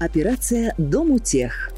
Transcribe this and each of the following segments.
Операция «Дом утех».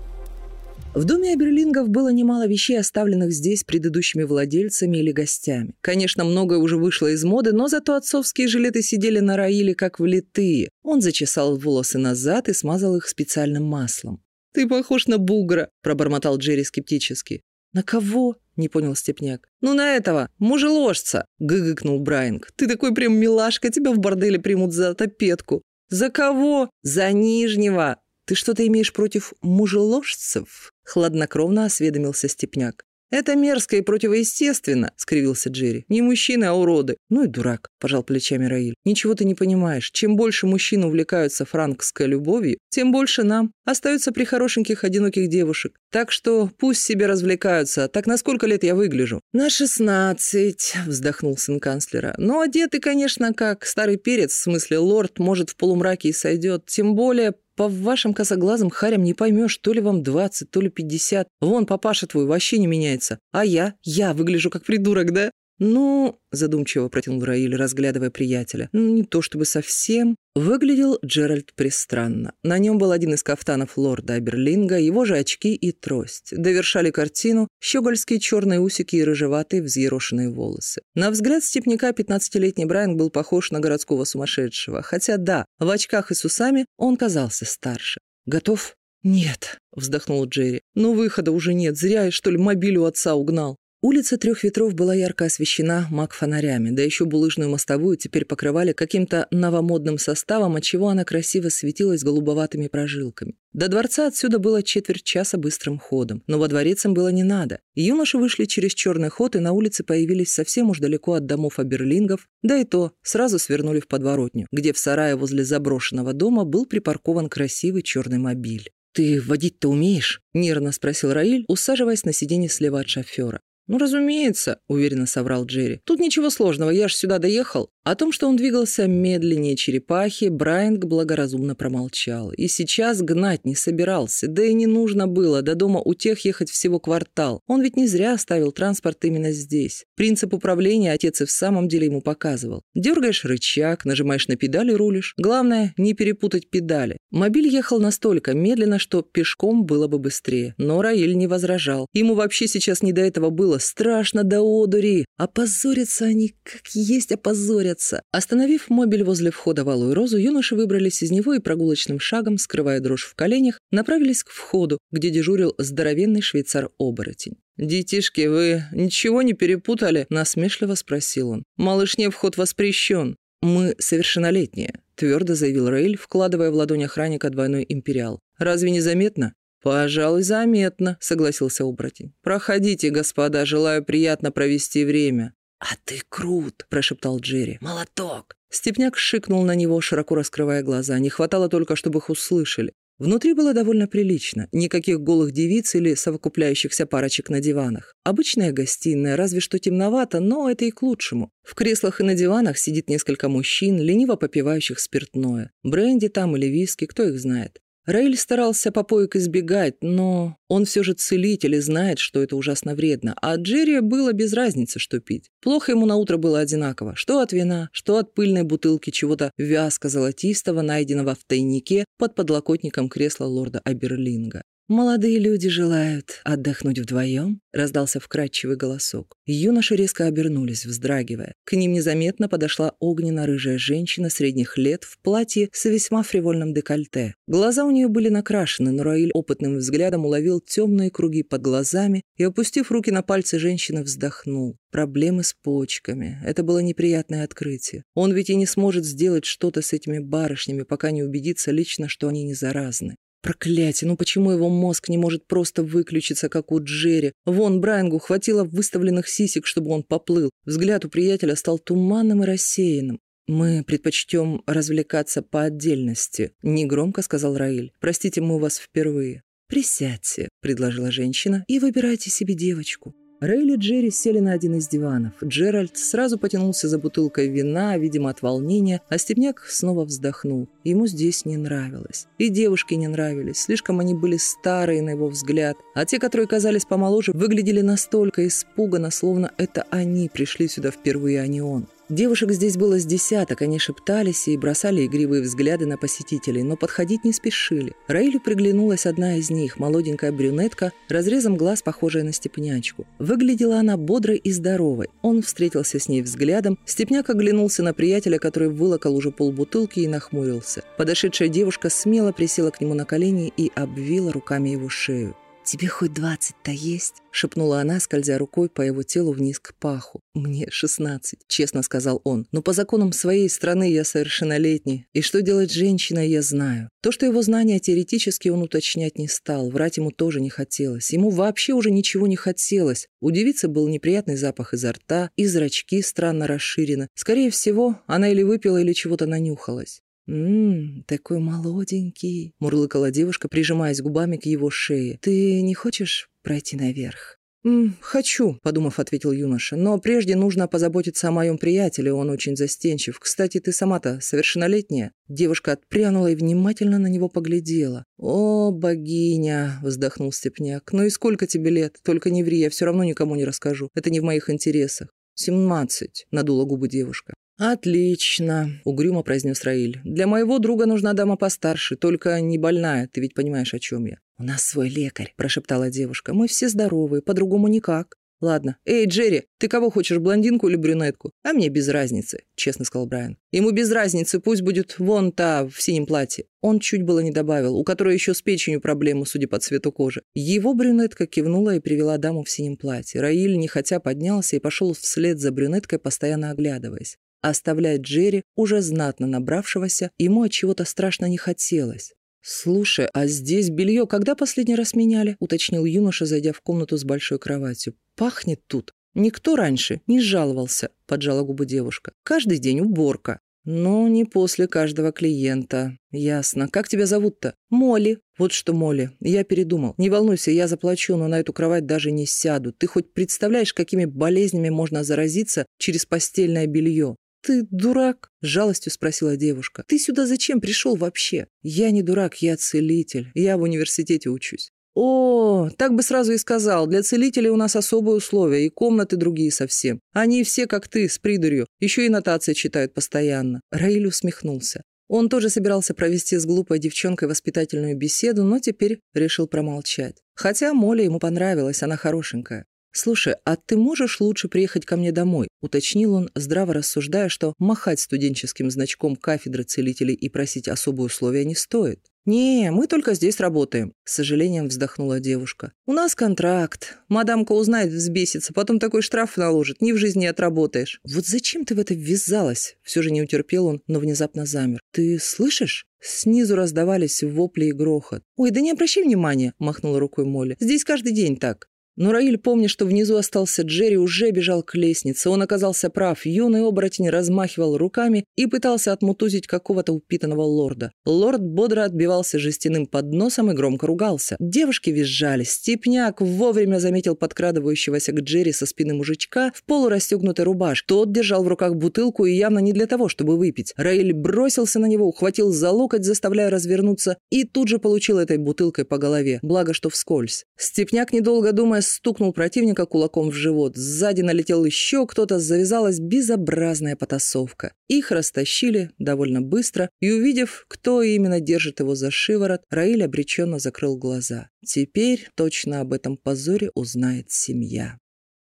В доме Аберлингов было немало вещей, оставленных здесь предыдущими владельцами или гостями. Конечно, многое уже вышло из моды, но зато отцовские жилеты сидели на Раиле как влитые. Он зачесал волосы назад и смазал их специальным маслом. «Ты похож на бугра», – пробормотал Джерри скептически. «На кого?» – не понял Степняк. «Ну, на этого, мужеложца!» – гыгыкнул Брайанг. «Ты такой прям милашка, тебя в борделе примут за топетку». «За кого?» «За Нижнего!» «Ты что-то имеешь против мужеложцев?» — хладнокровно осведомился Степняк. «Это мерзко и противоестественно», — скривился Джерри. «Не мужчины, а уроды». «Ну и дурак», — пожал плечами Раиль. «Ничего ты не понимаешь. Чем больше мужчин увлекаются франкской любовью, тем больше нам остаются при хорошеньких одиноких девушек. Так что пусть себе развлекаются. Так на сколько лет я выгляжу?» «На шестнадцать», — вздохнул сын канцлера. «Но одетый, конечно, как старый перец, в смысле лорд, может, в полумраке и сойдет. Тем более по вашим косоглазым харям не поймешь, то ли вам 20, то ли 50. Вон, папаша твой вообще не меняется. А я? Я выгляжу как придурок, да? «Ну...» – задумчиво протянул Раиль, разглядывая приятеля. «Ну, не то чтобы совсем...» Выглядел Джеральд пристранно. На нем был один из кафтанов лорда Аберлинга, его же очки и трость. Довершали картину щегольские черные усики и рыжеватые взъерошенные волосы. На взгляд степняка 15-летний Брайан был похож на городского сумасшедшего. Хотя да, в очках и с усами он казался старше. «Готов?» «Нет», — вздохнул Джерри. «Но выхода уже нет. Зря я, что ли, мобиль у отца угнал». Улица Трех Ветров была ярко освещена маг-фонарями, да еще булыжную мостовую теперь покрывали каким-то новомодным составом, отчего она красиво светилась голубоватыми прожилками. До дворца отсюда было четверть часа быстрым ходом, но во дворец им было не надо. Юноши вышли через черный ход и на улице появились совсем уж далеко от домов Аберлингов, да и то сразу свернули в подворотню, где в сарае возле заброшенного дома был припаркован красивый черный мобиль. «Ты водить-то умеешь?» – нервно спросил Раиль, усаживаясь на сиденье слева от шофера. «Ну, разумеется», — уверенно соврал Джерри. «Тут ничего сложного, я ж сюда доехал». О том, что он двигался медленнее черепахи, Брайанг благоразумно промолчал. И сейчас гнать не собирался, да и не нужно было, до дома у тех ехать всего квартал. Он ведь не зря оставил транспорт именно здесь. Принцип управления отец и в самом деле ему показывал. Дергаешь рычаг, нажимаешь на педали, рулишь. Главное, не перепутать педали. Мобиль ехал настолько медленно, что пешком было бы быстрее. Но Раиль не возражал. Ему вообще сейчас не до этого было. Страшно до одури. Опозорятся они, как есть опозорятся двигаться. Остановив мобиль возле входа в Алую Розу, юноши выбрались из него и прогулочным шагом, скрывая дрожь в коленях, направились к входу, где дежурил здоровенный швейцар-оборотень. «Детишки, вы ничего не перепутали?» – насмешливо спросил он. «Малышне вход воспрещен». «Мы совершеннолетние», – твердо заявил Раиль, вкладывая в ладонь охранника двойной империал. «Разве не заметно?» «Пожалуй, заметно», — согласился оборотень. «Проходите, господа, желаю приятно провести время». «А ты крут!» – прошептал Джерри. «Молоток!» Степняк шикнул на него, широко раскрывая глаза. Не хватало только, чтобы их услышали. Внутри было довольно прилично. Никаких голых девиц или совокупляющихся парочек на диванах. Обычная гостиная, разве что темновато, но это и к лучшему. В креслах и на диванах сидит несколько мужчин, лениво попивающих спиртное. Бренди там или виски, кто их знает. Раиль старался попоек избегать, но он все же целитель и знает, что это ужасно вредно. А Джерри было без разницы, что пить. Плохо ему на утро было одинаково. Что от вина, что от пыльной бутылки чего-то вязко-золотистого, найденного в тайнике под подлокотником кресла лорда Аберлинга. «Молодые люди желают отдохнуть вдвоем?» — раздался вкрадчивый голосок. Юноши резко обернулись, вздрагивая. К ним незаметно подошла огненно-рыжая женщина средних лет в платье с весьма фривольным декольте. Глаза у нее были накрашены, но Раиль опытным взглядом уловил темные круги под глазами и, опустив руки на пальцы женщины, вздохнул. Проблемы с почками. Это было неприятное открытие. Он ведь и не сможет сделать что-то с этими барышнями, пока не убедится лично, что они не заразны. Проклятие, ну почему его мозг не может просто выключиться, как у Джерри? Вон, Брайангу хватило выставленных сисек, чтобы он поплыл. Взгляд у приятеля стал туманным и рассеянным. «Мы предпочтем развлекаться по отдельности», — негромко сказал Раиль. «Простите, мы у вас впервые». «Присядьте», — предложила женщина, — «и выбирайте себе девочку». Рейли и Джерри сели на один из диванов. Джеральд сразу потянулся за бутылкой вина, видимо, от волнения, а Степняк снова вздохнул. Ему здесь не нравилось. И девушки не нравились. Слишком они были старые, на его взгляд. А те, которые казались помоложе, выглядели настолько испуганно, словно это они пришли сюда впервые, а не он. Девушек здесь было с десяток, они шептались и бросали игривые взгляды на посетителей, но подходить не спешили. Раилю приглянулась одна из них, молоденькая брюнетка, разрезом глаз, похожая на степнячку. Выглядела она бодрой и здоровой. Он встретился с ней взглядом, степняк оглянулся на приятеля, который вылокал уже полбутылки и нахмурился. Подошедшая девушка смело присела к нему на колени и обвила руками его шею. «Тебе хоть двадцать-то есть?» — шепнула она, скользя рукой по его телу вниз к паху. «Мне шестнадцать», — честно сказал он. «Но по законам своей страны я совершеннолетний, и что делать женщиной, я знаю. То, что его знания теоретически он уточнять не стал, врать ему тоже не хотелось. Ему вообще уже ничего не хотелось. У девицы был неприятный запах изо рта, и зрачки странно расширены. Скорее всего, она или выпила, или чего-то нанюхалась. «Ммм, такой молоденький», — мурлыкала девушка, прижимаясь губами к его шее. «Ты не хочешь пройти наверх?» «М, «Хочу», — подумав, ответил юноша. «Но прежде нужно позаботиться о моем приятеле, он очень застенчив. Кстати, ты сама-то совершеннолетняя?» Девушка отпрянула и внимательно на него поглядела. «О, богиня!» — вздохнул Степняк. «Ну и сколько тебе лет? Только не ври, я все равно никому не расскажу. Это не в моих интересах». «Семнадцать», — надула губы девушка. «Отлично», — угрюмо произнес Раиль. «Для моего друга нужна дама постарше, только не больная, ты ведь понимаешь, о чем я». «У нас свой лекарь», — прошептала девушка. «Мы все здоровые, по-другому никак». «Ладно. Эй, Джерри, ты кого хочешь, блондинку или брюнетку?» «А мне без разницы», — честно сказал Брайан. «Ему без разницы, пусть будет вон та в синем платье». Он чуть было не добавил, у которой еще с печенью проблемы, судя по цвету кожи. Его брюнетка кивнула и привела даму в синем платье. Раиль нехотя поднялся и пошел вслед за брюнеткой, постоянно оглядываясь. Оставлять Джерри, уже знатно набравшегося, ему от чего-то страшно не хотелось. «Слушай, а здесь белье когда последний раз меняли?» — уточнил юноша, зайдя в комнату с большой кроватью. «Пахнет тут. Никто раньше не жаловался», — поджала губы девушка. «Каждый день уборка». «Но не после каждого клиента. Ясно. Как тебя зовут-то?» «Молли». «Вот что, Молли, я передумал. Не волнуйся, я заплачу, но на эту кровать даже не сяду. Ты хоть представляешь, какими болезнями можно заразиться через постельное белье? «Ты дурак?» — жалостью спросила девушка. «Ты сюда зачем пришел вообще?» «Я не дурак, я целитель. Я в университете учусь». «О, так бы сразу и сказал. Для целителей у нас особые условия, и комнаты другие совсем. Они все, как ты, с придурью. Еще и нотации читают постоянно». Раиль усмехнулся. Он тоже собирался провести с глупой девчонкой воспитательную беседу, но теперь решил промолчать. Хотя Молли ему понравилась, она хорошенькая. «Слушай, а ты можешь лучше приехать ко мне домой?» — уточнил он, здраво рассуждая, что махать студенческим значком кафедры целителей и просить особые условия не стоит. «Не, мы только здесь работаем», — с сожалением вздохнула девушка. «У нас контракт. Мадамка узнает, взбесится, потом такой штраф наложит, ни в жизни отработаешь». «Вот зачем ты в это ввязалась?» Все же не утерпел он, но внезапно замер. «Ты слышишь?» Снизу раздавались вопли и грохот. «Ой, да не обращай внимания», — махнула рукой Молли. «Здесь каждый день так». Но Раиль, помня, что внизу остался Джерри, уже бежал к лестнице. Он оказался прав. Юный оборотень размахивал руками и пытался отмутузить какого-то упитанного лорда. Лорд бодро отбивался жестяным подносом и громко ругался. Девушки визжали. Степняк вовремя заметил подкрадывающегося к Джерри со спины мужичка в полурастегнутой рубашке. Тот держал в руках бутылку и явно не для того, чтобы выпить. Раиль бросился на него, ухватил за локоть, заставляя развернуться, и тут же получил этой бутылкой по голове. Благо, что вскользь. Степняк, недолго думая, стукнул противника кулаком в живот. Сзади налетел еще кто-то, завязалась безобразная потасовка. Их растащили довольно быстро, и увидев, кто именно держит его за шиворот, Раиль обреченно закрыл глаза. Теперь точно об этом позоре узнает семья.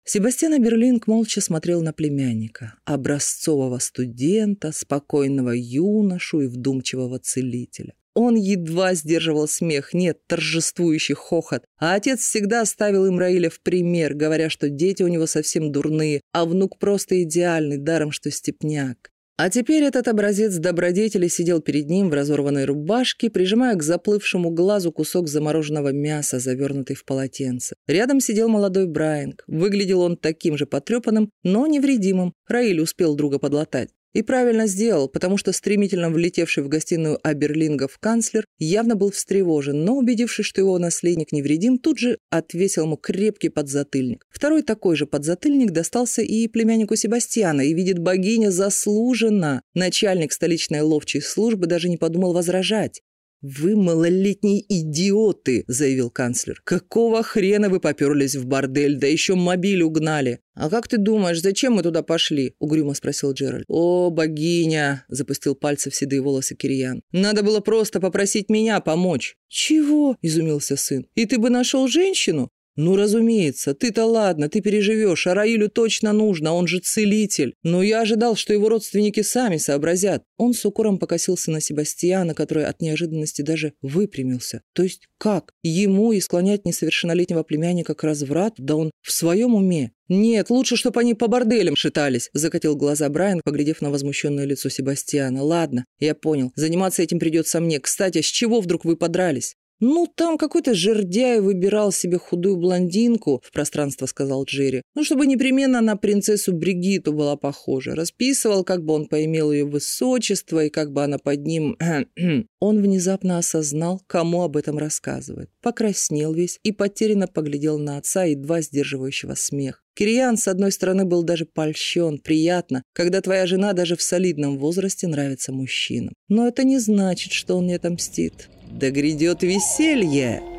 Себастьян Берлинг молча смотрел на племянника, образцового студента, спокойного юношу и вдумчивого целителя. Он едва сдерживал смех, нет, торжествующий хохот. А отец всегда ставил им Раиля в пример, говоря, что дети у него совсем дурные, а внук просто идеальный, даром что степняк. А теперь этот образец добродетели сидел перед ним в разорванной рубашке, прижимая к заплывшему глазу кусок замороженного мяса, завернутый в полотенце. Рядом сидел молодой Брайанг. Выглядел он таким же потрепанным, но невредимым. Раиль успел друга подлатать. И правильно сделал, потому что стремительно влетевший в гостиную Аберлингов канцлер явно был встревожен, но, убедившись, что его наследник невредим, тут же отвесил ему крепкий подзатыльник. Второй такой же подзатыльник достался и племяннику Себастьяна, и, видит богиня, заслуженно. Начальник столичной ловчей службы даже не подумал возражать. «Вы малолетние идиоты», — заявил канцлер. «Какого хрена вы поперлись в бордель, да еще мобиль угнали?» «А как ты думаешь, зачем мы туда пошли?» — угрюмо спросил Джеральд. «О, богиня!» — запустил пальцы в седые волосы Кирьян. «Надо было просто попросить меня помочь». «Чего?» — изумился сын. «И ты бы нашел женщину?» «Ну, разумеется, ты-то ладно, ты переживешь, а Раилю точно нужно, он же целитель. Но я ожидал, что его родственники сами сообразят». Он с укором покосился на Себастьяна, который от неожиданности даже выпрямился. То есть как? Ему и склонять несовершеннолетнего племянника к разврату? Да он в своем уме. «Нет, лучше, чтобы они по борделям шитались», — закатил глаза Брайан, поглядев на возмущенное лицо Себастьяна. «Ладно, я понял. Заниматься этим придется мне. Кстати, с чего вдруг вы подрались?» «Ну, там какой-то жердяй выбирал себе худую блондинку», — в пространство сказал Джерри. «Ну, чтобы непременно на принцессу Бригиту была похожа. Расписывал, как бы он поимел ее высочество и как бы она под ним...» Он внезапно осознал, кому об этом рассказывает. Покраснел весь и потерянно поглядел на отца, едва сдерживающего смех. Кириан, с одной стороны, был даже польщен, приятно, когда твоя жена даже в солидном возрасте нравится мужчинам. Но это не значит, что он не отомстит. Да грядет веселье!»